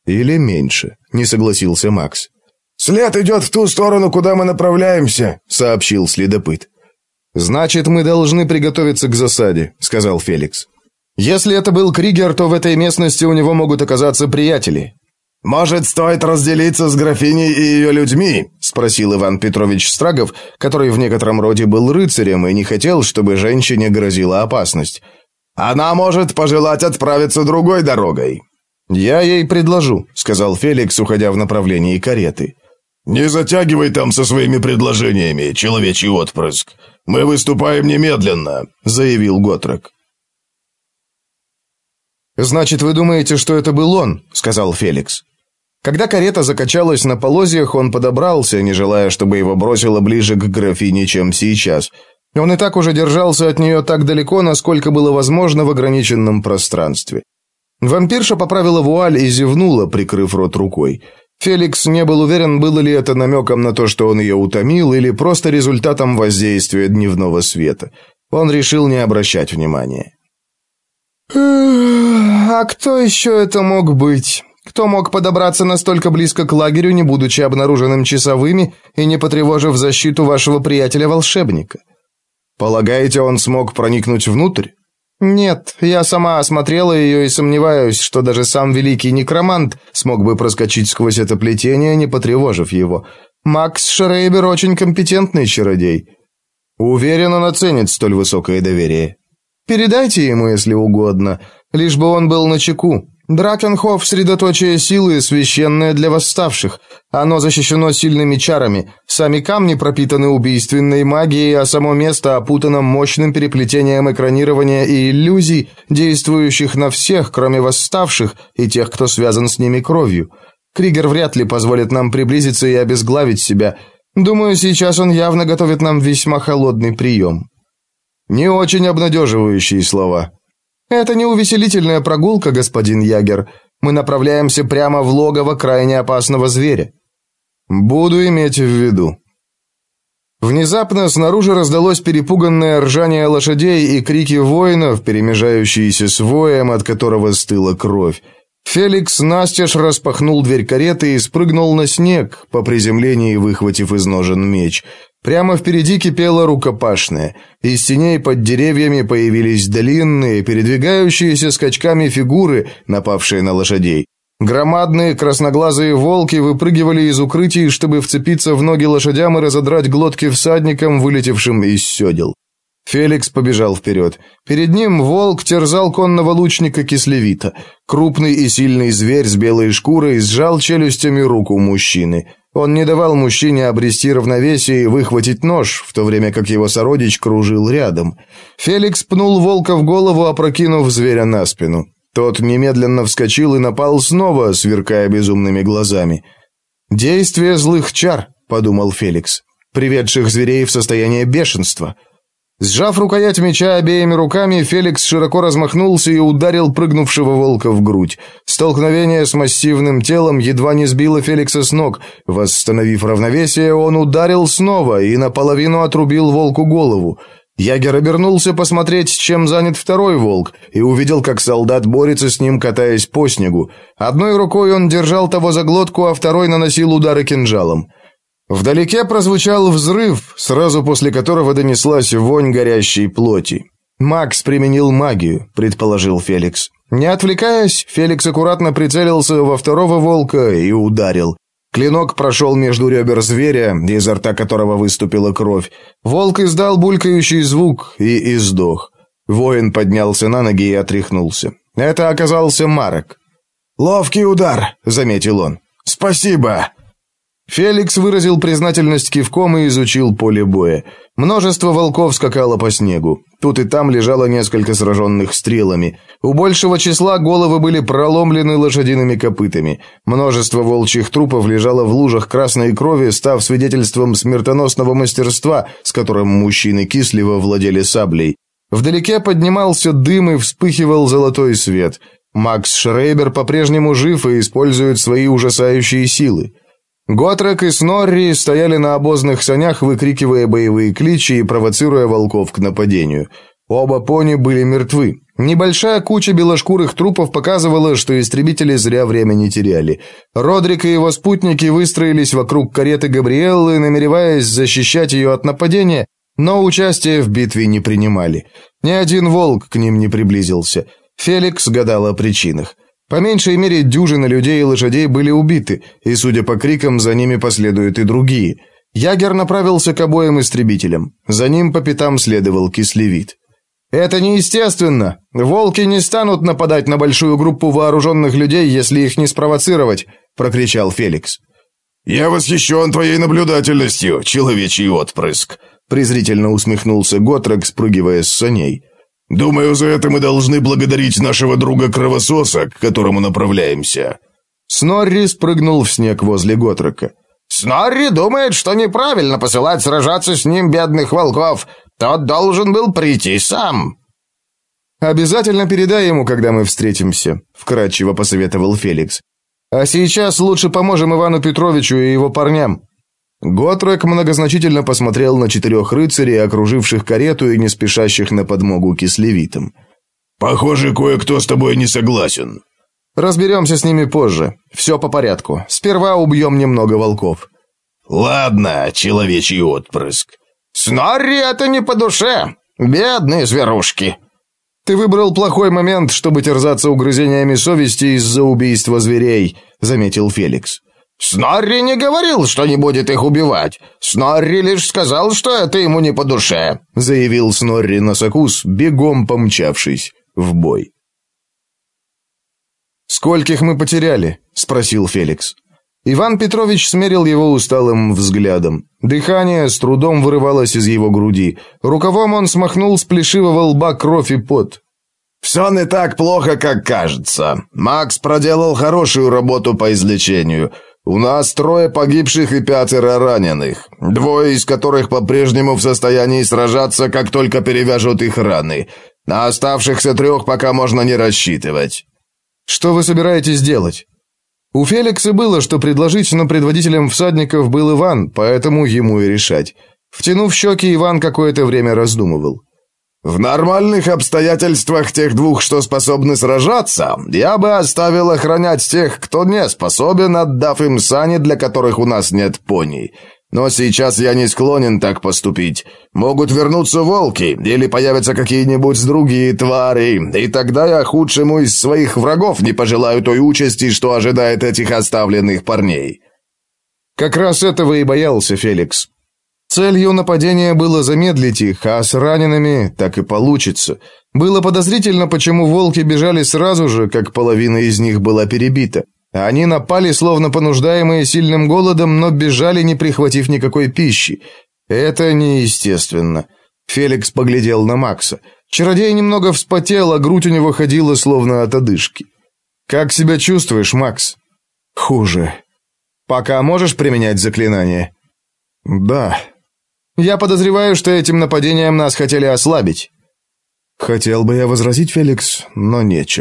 «Или меньше», — не согласился Макс. «След идет в ту сторону, куда мы направляемся», — сообщил следопыт. «Значит, мы должны приготовиться к засаде», — сказал Феликс. «Если это был Кригер, то в этой местности у него могут оказаться приятели». «Может, стоит разделиться с графиней и ее людьми?» — спросил Иван Петрович Страгов, который в некотором роде был рыцарем и не хотел, чтобы женщине грозила опасность. «Она может пожелать отправиться другой дорогой». «Я ей предложу», — сказал Феликс, уходя в направлении кареты. «Не затягивай там со своими предложениями, человечий отпрыск. Мы выступаем немедленно», — заявил Готрек. «Значит, вы думаете, что это был он?» — сказал Феликс. Когда карета закачалась на полозьях, он подобрался, не желая, чтобы его бросило ближе к графине, чем сейчас. Он и так уже держался от нее так далеко, насколько было возможно в ограниченном пространстве. Вампирша поправила вуаль и зевнула, прикрыв рот рукой. Феликс не был уверен, было ли это намеком на то, что он ее утомил, или просто результатом воздействия дневного света. Он решил не обращать внимания. «А кто еще это мог быть? Кто мог подобраться настолько близко к лагерю, не будучи обнаруженным часовыми и не потревожив защиту вашего приятеля-волшебника? Полагаете, он смог проникнуть внутрь?» «Нет, я сама осмотрела ее и сомневаюсь, что даже сам великий некромант смог бы проскочить сквозь это плетение, не потревожив его. Макс Шрейбер очень компетентный чародей. Уверен, он оценит столь высокое доверие. Передайте ему, если угодно, лишь бы он был начеку. Дракенхоф – средоточие силы, священное для восставших. Оно защищено сильными чарами. Сами камни пропитаны убийственной магией, а само место опутано мощным переплетением экранирования и иллюзий, действующих на всех, кроме восставших и тех, кто связан с ними кровью. Кригер вряд ли позволит нам приблизиться и обезглавить себя. Думаю, сейчас он явно готовит нам весьма холодный прием. Не очень обнадеживающие слова. «Это не увеселительная прогулка, господин Ягер. Мы направляемся прямо в логово крайне опасного зверя». «Буду иметь в виду». Внезапно снаружи раздалось перепуганное ржание лошадей и крики воинов, перемежающиеся с воем, от которого стыла кровь. Феликс настежь распахнул дверь кареты и спрыгнул на снег, по приземлении выхватив из ножен меч. Прямо впереди кипела рукопашная. Из теней под деревьями появились длинные, передвигающиеся скачками фигуры, напавшие на лошадей. Громадные красноглазые волки выпрыгивали из укрытий, чтобы вцепиться в ноги лошадям и разодрать глотки всадникам, вылетевшим из седел. Феликс побежал вперед. Перед ним волк терзал конного лучника Кислевита. Крупный и сильный зверь с белой шкурой сжал челюстями руку мужчины. Он не давал мужчине обрести равновесие и выхватить нож, в то время как его сородич кружил рядом. Феликс пнул волка в голову, опрокинув зверя на спину. Тот немедленно вскочил и напал снова, сверкая безумными глазами. «Действие злых чар», — подумал Феликс, приведших зверей в состояние бешенства — Сжав рукоять меча обеими руками, Феликс широко размахнулся и ударил прыгнувшего волка в грудь. Столкновение с массивным телом едва не сбило Феликса с ног. Восстановив равновесие, он ударил снова и наполовину отрубил волку голову. Ягер обернулся посмотреть, чем занят второй волк, и увидел, как солдат борется с ним, катаясь по снегу. Одной рукой он держал того за глотку, а второй наносил удары кинжалом. Вдалеке прозвучал взрыв, сразу после которого донеслась вонь горящей плоти. Макс применил магию, предположил Феликс. Не отвлекаясь, Феликс аккуратно прицелился во второго волка и ударил. Клинок прошел между ребер зверя, изо рта которого выступила кровь. Волк издал булькающий звук и издох. Воин поднялся на ноги и отряхнулся. Это оказался Марек. «Ловкий удар», — заметил он. «Спасибо». Феликс выразил признательность кивком и изучил поле боя. Множество волков скакало по снегу. Тут и там лежало несколько сраженных стрелами. У большего числа головы были проломлены лошадиными копытами. Множество волчьих трупов лежало в лужах красной крови, став свидетельством смертоносного мастерства, с которым мужчины кисливо владели саблей. Вдалеке поднимался дым и вспыхивал золотой свет. Макс Шрейбер по-прежнему жив и использует свои ужасающие силы. Готрек и Снорри стояли на обозных санях, выкрикивая боевые кличи и провоцируя волков к нападению. Оба пони были мертвы. Небольшая куча белошкурых трупов показывала, что истребители зря время не теряли. Родрик и его спутники выстроились вокруг кареты Габриэллы, намереваясь защищать ее от нападения, но участие в битве не принимали. Ни один волк к ним не приблизился. Феликс гадал о причинах. По меньшей мере дюжина людей и лошадей были убиты, и, судя по крикам, за ними последуют и другие. Ягер направился к обоим истребителям. За ним по пятам следовал кислевит. «Это неестественно. Волки не станут нападать на большую группу вооруженных людей, если их не спровоцировать», — прокричал Феликс. «Я восхищен твоей наблюдательностью, человечий отпрыск», — презрительно усмехнулся Готрек, спрыгивая с саней. Думаю, за это мы должны благодарить нашего друга-кровососа, к которому направляемся». Снорри спрыгнул в снег возле Готрека. «Снорри думает, что неправильно посылать сражаться с ним бедных волков. Тот должен был прийти сам». «Обязательно передай ему, когда мы встретимся», — вкратчиво посоветовал Феликс. «А сейчас лучше поможем Ивану Петровичу и его парням». Готрек многозначительно посмотрел на четырех рыцарей, окруживших карету и не спешащих на подмогу кислевитам. «Похоже, кое-кто с тобой не согласен». «Разберемся с ними позже. Все по порядку. Сперва убьем немного волков». «Ладно, человечий отпрыск». «Снорри это не по душе. Бедные зверушки». «Ты выбрал плохой момент, чтобы терзаться угрызениями совести из-за убийства зверей», — заметил Феликс. Снорри не говорил, что не будет их убивать. Снорри лишь сказал, что это ему не по душе», — заявил Снорри Носокус, бегом помчавшись в бой. «Скольких мы потеряли?» — спросил Феликс. Иван Петрович смерил его усталым взглядом. Дыхание с трудом вырывалось из его груди. Рукавом он смахнул с плешивого лба кровь и пот. «Все не так плохо, как кажется. Макс проделал хорошую работу по излечению. У нас трое погибших и пятеро раненых, двое из которых по-прежнему в состоянии сражаться, как только перевяжут их раны. На оставшихся трех пока можно не рассчитывать». «Что вы собираетесь делать?» У Феликса было, что предложить, но предводителем всадников был Иван, поэтому ему и решать. Втянув щеки, Иван какое-то время раздумывал. В нормальных обстоятельствах тех двух, что способны сражаться, я бы оставил охранять тех, кто не способен, отдав им сани, для которых у нас нет пони. Но сейчас я не склонен так поступить. Могут вернуться волки, или появятся какие-нибудь другие твари, и тогда я худшему из своих врагов не пожелаю той участи, что ожидает этих оставленных парней». Как раз этого и боялся Феликс. Целью нападения было замедлить их, а с ранеными так и получится. Было подозрительно, почему волки бежали сразу же, как половина из них была перебита. Они напали, словно понуждаемые сильным голодом, но бежали, не прихватив никакой пищи. Это неестественно. Феликс поглядел на Макса. Чародей немного вспотел, а грудь у него ходила словно от одышки. Как себя чувствуешь, Макс? Хуже. Пока можешь применять заклинание? Да. Я подозреваю, что этим нападением нас хотели ослабить. Хотел бы я возразить, Феликс, но нечем.